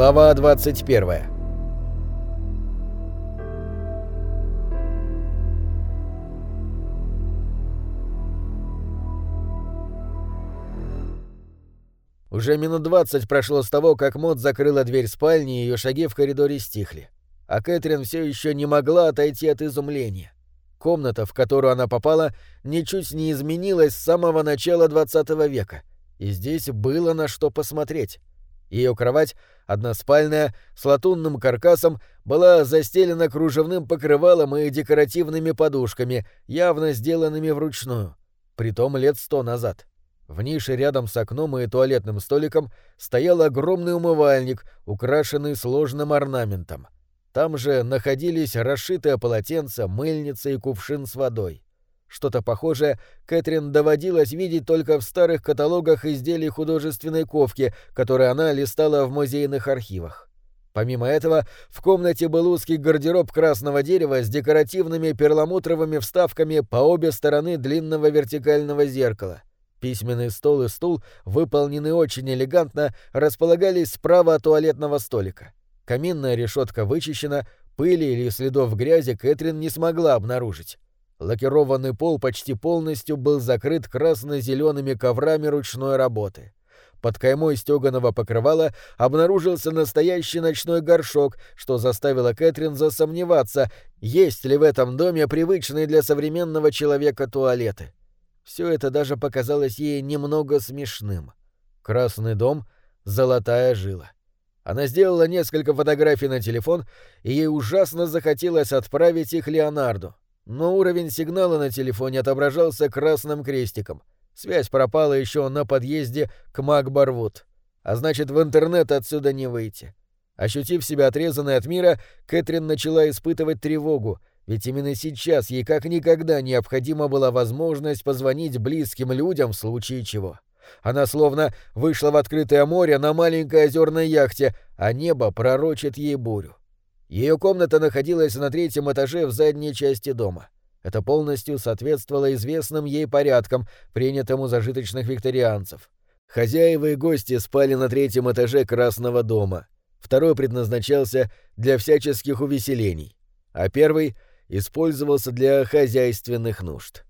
Глава 21 Уже минут двадцать прошло с того, как Мод закрыла дверь спальни, и ее шаги в коридоре стихли. А Кэтрин все еще не могла отойти от изумления. Комната, в которую она попала, ничуть не изменилась с самого начала XX века, и здесь было на что посмотреть. Ее кровать, односпальная, с латунным каркасом, была застелена кружевным покрывалом и декоративными подушками, явно сделанными вручную, притом лет сто назад. В нише рядом с окном и туалетным столиком стоял огромный умывальник, украшенный сложным орнаментом. Там же находились расшитое полотенце, мыльница и кувшин с водой. Что-то похожее Кэтрин доводилось видеть только в старых каталогах изделий художественной ковки, которые она листала в музейных архивах. Помимо этого, в комнате был узкий гардероб красного дерева с декоративными перламутровыми вставками по обе стороны длинного вертикального зеркала. Письменный стол и стул, выполненные очень элегантно, располагались справа от туалетного столика. Каминная решетка вычищена, пыли или следов грязи Кэтрин не смогла обнаружить. Лакированный пол почти полностью был закрыт красно-зелеными коврами ручной работы. Под каймой стеганого покрывала обнаружился настоящий ночной горшок, что заставило Кэтрин засомневаться, есть ли в этом доме привычные для современного человека туалеты. Все это даже показалось ей немного смешным. Красный дом — золотая жила. Она сделала несколько фотографий на телефон, и ей ужасно захотелось отправить их Леонарду но уровень сигнала на телефоне отображался красным крестиком. Связь пропала еще на подъезде к Макбарвуд. А значит, в интернет отсюда не выйти. Ощутив себя отрезанной от мира, Кэтрин начала испытывать тревогу, ведь именно сейчас ей как никогда необходима была возможность позвонить близким людям в случае чего. Она словно вышла в открытое море на маленькой озерной яхте, а небо пророчит ей бурю. Ее комната находилась на третьем этаже в задней части дома. Это полностью соответствовало известным ей порядкам, принятым у зажиточных викторианцев. Хозяева и гости спали на третьем этаже Красного дома. Второй предназначался для всяческих увеселений, а первый использовался для хозяйственных нужд.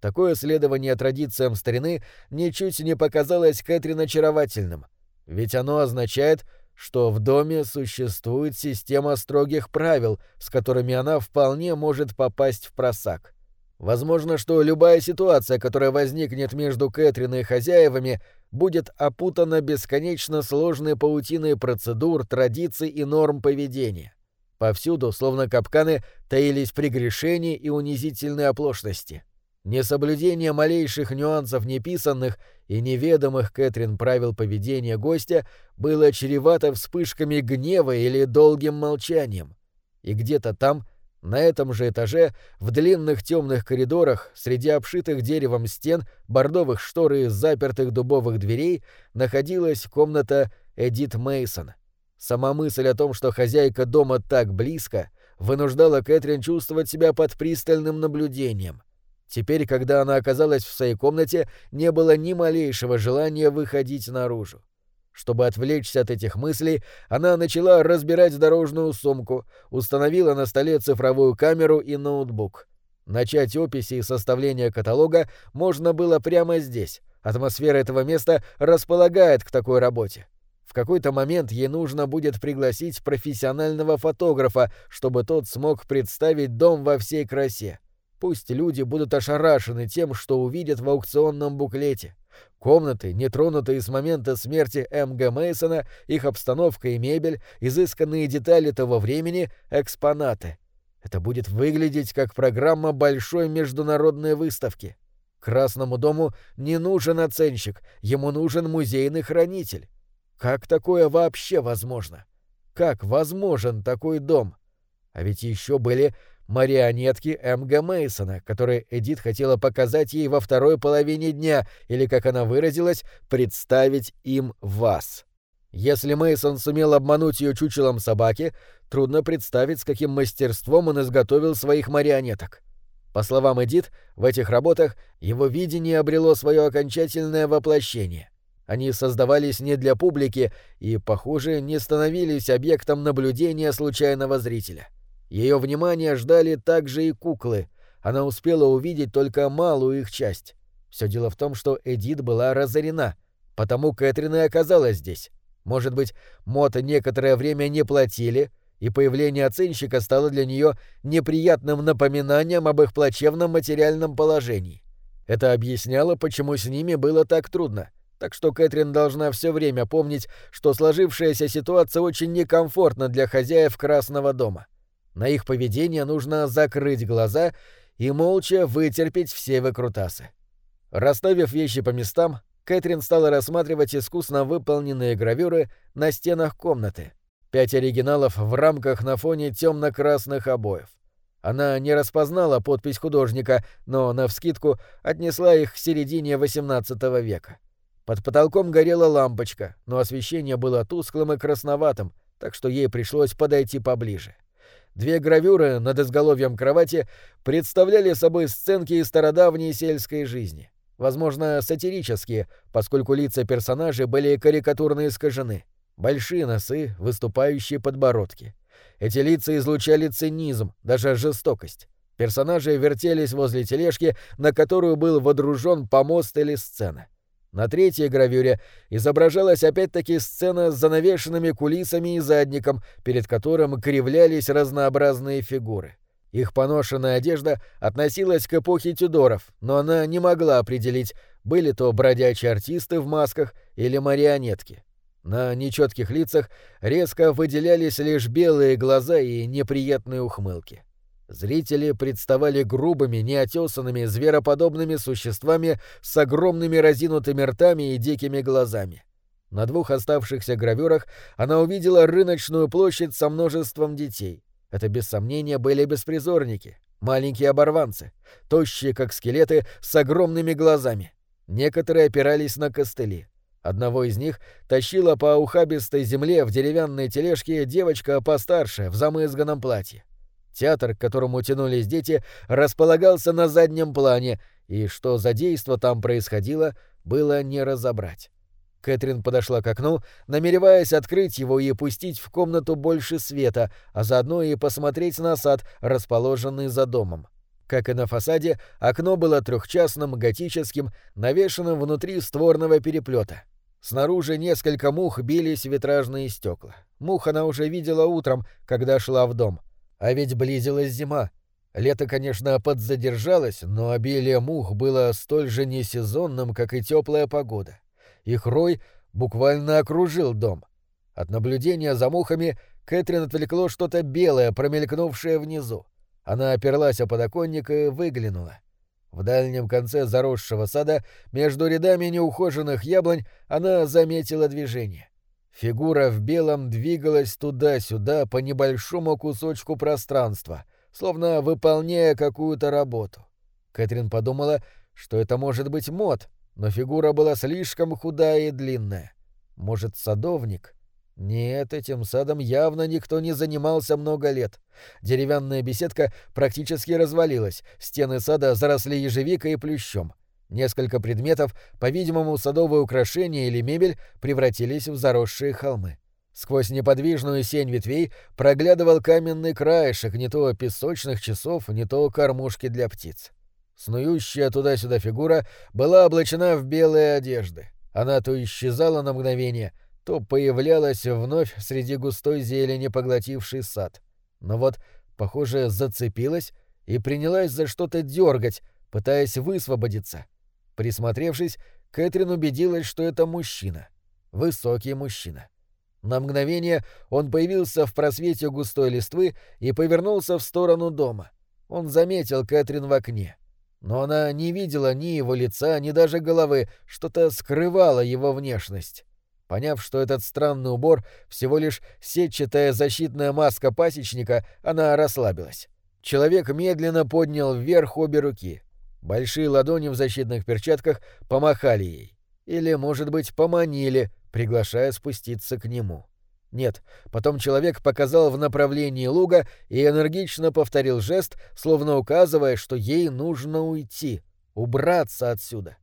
Такое следование традициям старины ничуть не показалось Кэтрин очаровательным, ведь оно означает, что в доме существует система строгих правил, с которыми она вполне может попасть в просак. Возможно, что любая ситуация, которая возникнет между Кэтрин и хозяевами, будет опутана бесконечно сложной паутиной процедур, традиций и норм поведения. Повсюду, словно капканы, таились прегрешения и унизительные оплошности. Несоблюдение малейших нюансов неписанных и неведомых Кэтрин правил поведения гостя было чревато вспышками гнева или долгим молчанием. И где-то там, на этом же этаже, в длинных темных коридорах, среди обшитых деревом стен, бордовых штор и запертых дубовых дверей, находилась комната Эдит Мейсон. Сама мысль о том, что хозяйка дома так близко, вынуждала Кэтрин чувствовать себя под пристальным наблюдением — Теперь, когда она оказалась в своей комнате, не было ни малейшего желания выходить наружу. Чтобы отвлечься от этих мыслей, она начала разбирать дорожную сумку, установила на столе цифровую камеру и ноутбук. Начать описи и составление каталога можно было прямо здесь. Атмосфера этого места располагает к такой работе. В какой-то момент ей нужно будет пригласить профессионального фотографа, чтобы тот смог представить дом во всей красе. Пусть люди будут ошарашены тем, что увидят в аукционном буклете. Комнаты, нетронутые с момента смерти М.Г. Мейсона, их обстановка и мебель, изысканные детали того времени, экспонаты. Это будет выглядеть как программа большой международной выставки. Красному дому не нужен оценщик, ему нужен музейный хранитель. Как такое вообще возможно? Как возможен такой дом? А ведь еще были марионетки М.Г. Мейсона, которые Эдит хотела показать ей во второй половине дня, или, как она выразилась, представить им вас. Если Мейсон сумел обмануть ее чучелом собаки, трудно представить, с каким мастерством он изготовил своих марионеток. По словам Эдит, в этих работах его видение обрело свое окончательное воплощение. Они создавались не для публики и, похоже, не становились объектом наблюдения случайного зрителя. Ее внимание ждали также и куклы. Она успела увидеть только малую их часть. Все дело в том, что Эдит была разорена, потому Кэтрин и оказалась здесь. Может быть, Мот некоторое время не платили, и появление оценщика стало для нее неприятным напоминанием об их плачевном материальном положении. Это объясняло, почему с ними было так трудно. Так что Кэтрин должна все время помнить, что сложившаяся ситуация очень некомфортна для хозяев Красного дома. На их поведение нужно закрыть глаза и молча вытерпеть все выкрутасы. Расставив вещи по местам, Кэтрин стала рассматривать искусно выполненные гравюры на стенах комнаты. Пять оригиналов в рамках на фоне темно-красных обоев. Она не распознала подпись художника, но навскидку отнесла их к середине XVIII века. Под потолком горела лампочка, но освещение было тусклым и красноватым, так что ей пришлось подойти поближе. Две гравюры над изголовьем кровати представляли собой сценки из стародавней сельской жизни возможно, сатирические, поскольку лица персонажей были карикатурно искажены. Большие носы, выступающие подбородки. Эти лица излучали цинизм, даже жестокость. Персонажи вертелись возле тележки, на которую был водружен помост или сцена. На третьей гравюре изображалась опять-таки сцена с занавешенными кулисами и задником, перед которым кривлялись разнообразные фигуры. Их поношенная одежда относилась к эпохе Тюдоров, но она не могла определить, были то бродячие артисты в масках или марионетки. На нечетких лицах резко выделялись лишь белые глаза и неприятные ухмылки. Зрители представали грубыми, неотесанными, звероподобными существами с огромными разинутыми ртами и дикими глазами. На двух оставшихся гравюрах она увидела рыночную площадь со множеством детей — это, без сомнения, были беспризорники, маленькие оборванцы, тощие, как скелеты, с огромными глазами. Некоторые опирались на костыли. Одного из них тащила по ухабистой земле в деревянной тележке девочка постарше, в замызганном платье. Театр, к которому тянулись дети, располагался на заднем плане, и что за действо там происходило, было не разобрать. Кэтрин подошла к окну, намереваясь открыть его и пустить в комнату больше света, а заодно и посмотреть на сад, расположенный за домом. Как и на фасаде, окно было трехчастным, готическим, навешенным внутри створного переплета. Снаружи несколько мух бились витражные стекла. Мух она уже видела утром, когда шла в дом. А ведь близилась зима. Лето, конечно, подзадержалось, но обилие мух было столь же несезонным, как и теплая погода. Их рой буквально окружил дом. От наблюдения за мухами Кэтрин отвлекло что-то белое, промелькнувшее внизу. Она оперлась о подоконник и выглянула. В дальнем конце заросшего сада, между рядами неухоженных яблонь, она заметила движение. Фигура в белом двигалась туда-сюда по небольшому кусочку пространства, словно выполняя какую-то работу. Кэтрин подумала, что это может быть мод, но фигура была слишком худая и длинная. Может, садовник? Нет, этим садом явно никто не занимался много лет. Деревянная беседка практически развалилась, стены сада заросли ежевикой и плющом. Несколько предметов, по-видимому, садовые украшения или мебель, превратились в заросшие холмы. Сквозь неподвижную сень ветвей проглядывал каменный краешек не то песочных часов, не то кормушки для птиц. Снующая туда-сюда фигура была облачена в белые одежды. Она то исчезала на мгновение, то появлялась вновь среди густой зелени, поглотивший сад. Но вот, похоже, зацепилась и принялась за что-то дергать, пытаясь высвободиться. Присмотревшись, Кэтрин убедилась, что это мужчина. Высокий мужчина. На мгновение он появился в просвете густой листвы и повернулся в сторону дома. Он заметил Кэтрин в окне. Но она не видела ни его лица, ни даже головы, что-то скрывало его внешность. Поняв, что этот странный убор всего лишь сетчатая защитная маска пасечника, она расслабилась. Человек медленно поднял вверх обе руки. Большие ладони в защитных перчатках помахали ей. Или, может быть, поманили, приглашая спуститься к нему. Нет, потом человек показал в направлении луга и энергично повторил жест, словно указывая, что ей нужно уйти, убраться отсюда.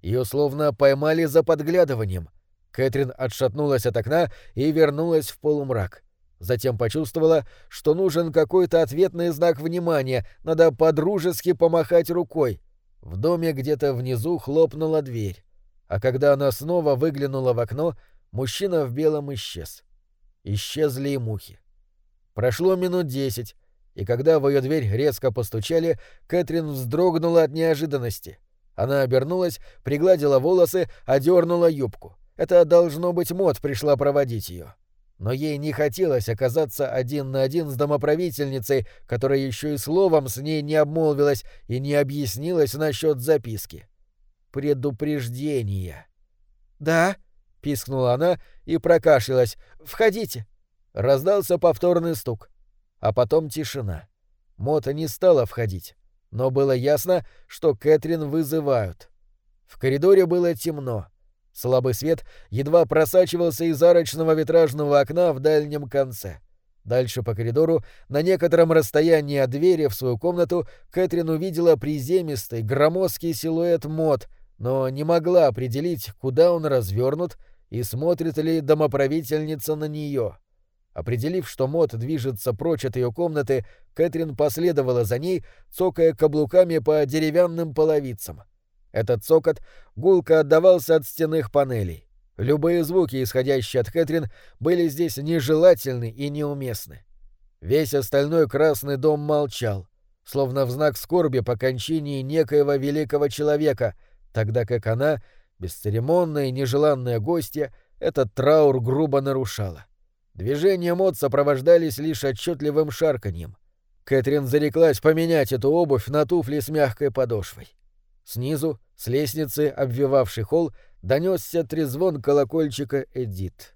Ее словно поймали за подглядыванием. Кэтрин отшатнулась от окна и вернулась в полумрак. Затем почувствовала, что нужен какой-то ответный знак внимания, надо подружески помахать рукой. В доме где-то внизу хлопнула дверь. А когда она снова выглянула в окно, мужчина в белом исчез. Исчезли и мухи. Прошло минут десять, и когда в ее дверь резко постучали, Кэтрин вздрогнула от неожиданности. Она обернулась, пригладила волосы, одернула юбку. Это, должно быть, Мот пришла проводить ее. Но ей не хотелось оказаться один на один с домоправительницей, которая еще и словом с ней не обмолвилась и не объяснилась насчет записки. Предупреждение. «Да», — пискнула она и прокашлялась. «Входите». Раздался повторный стук. А потом тишина. Мота не стала входить, но было ясно, что Кэтрин вызывают. В коридоре было темно. Слабый свет едва просачивался из арочного витражного окна в дальнем конце. Дальше по коридору, на некотором расстоянии от двери в свою комнату, Кэтрин увидела приземистый, громоздкий силуэт Мот, но не могла определить, куда он развернут и смотрит ли домоправительница на нее. Определив, что Мот движется прочь от ее комнаты, Кэтрин последовала за ней, цокая каблуками по деревянным половицам. Этот цокот гулко отдавался от стенных панелей. Любые звуки, исходящие от Кэтрин, были здесь нежелательны и неуместны. Весь остальной красный дом молчал, словно в знак скорби по кончине некоего великого человека, тогда как она, бесцеремонная и нежеланная гостья, этот траур грубо нарушала. Движения мод сопровождались лишь отчетливым шарканьем. Кэтрин зареклась поменять эту обувь на туфли с мягкой подошвой. Снизу, с лестницы, обвивавшей холл, донесся трезвон колокольчика Эдит.